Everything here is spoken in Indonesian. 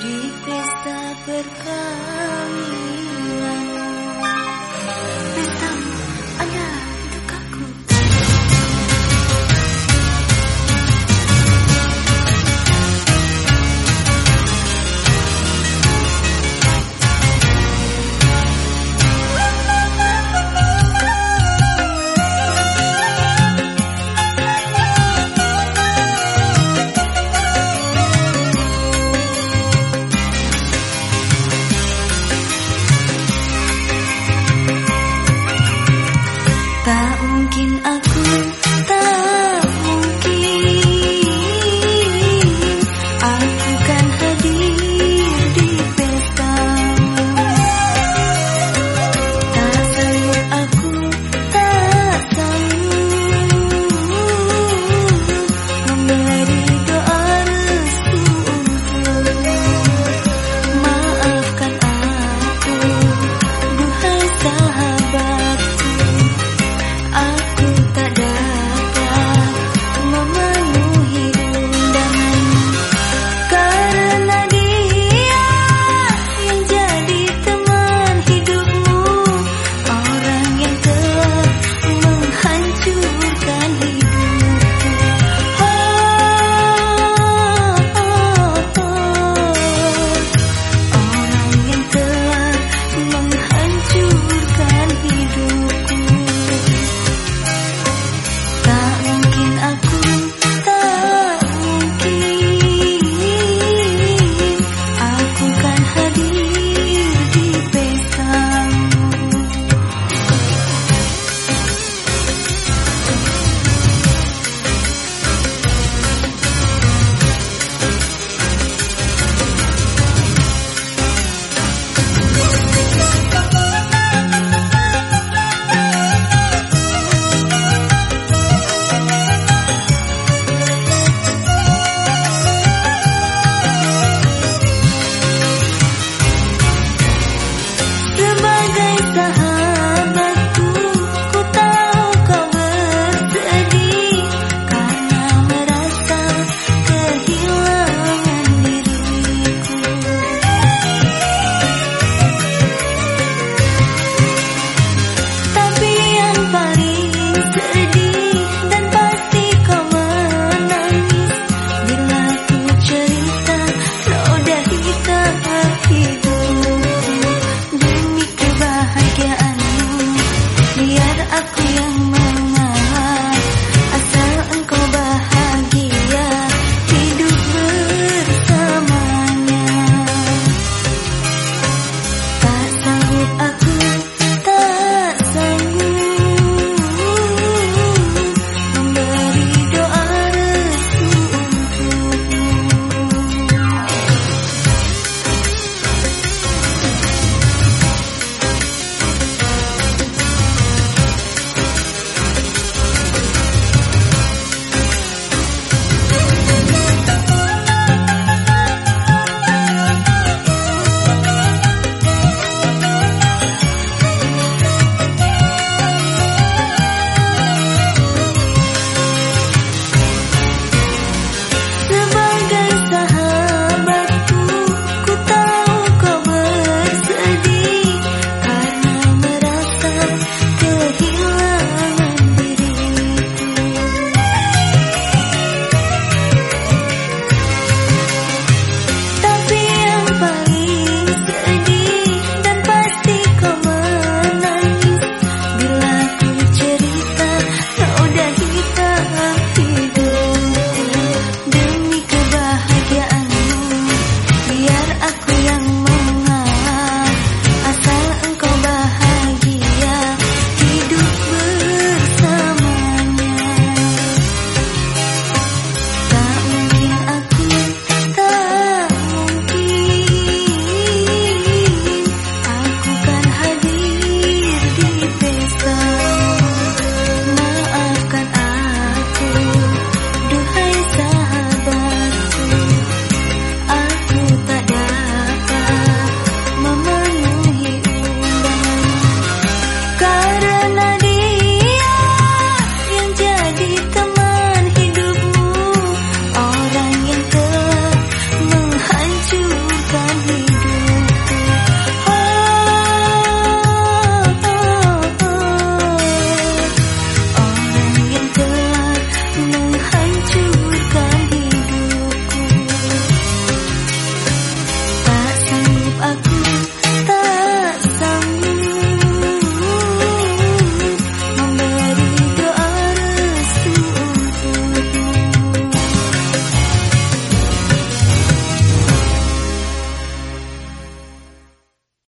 di pesta perkawinan. I Usaha Bye.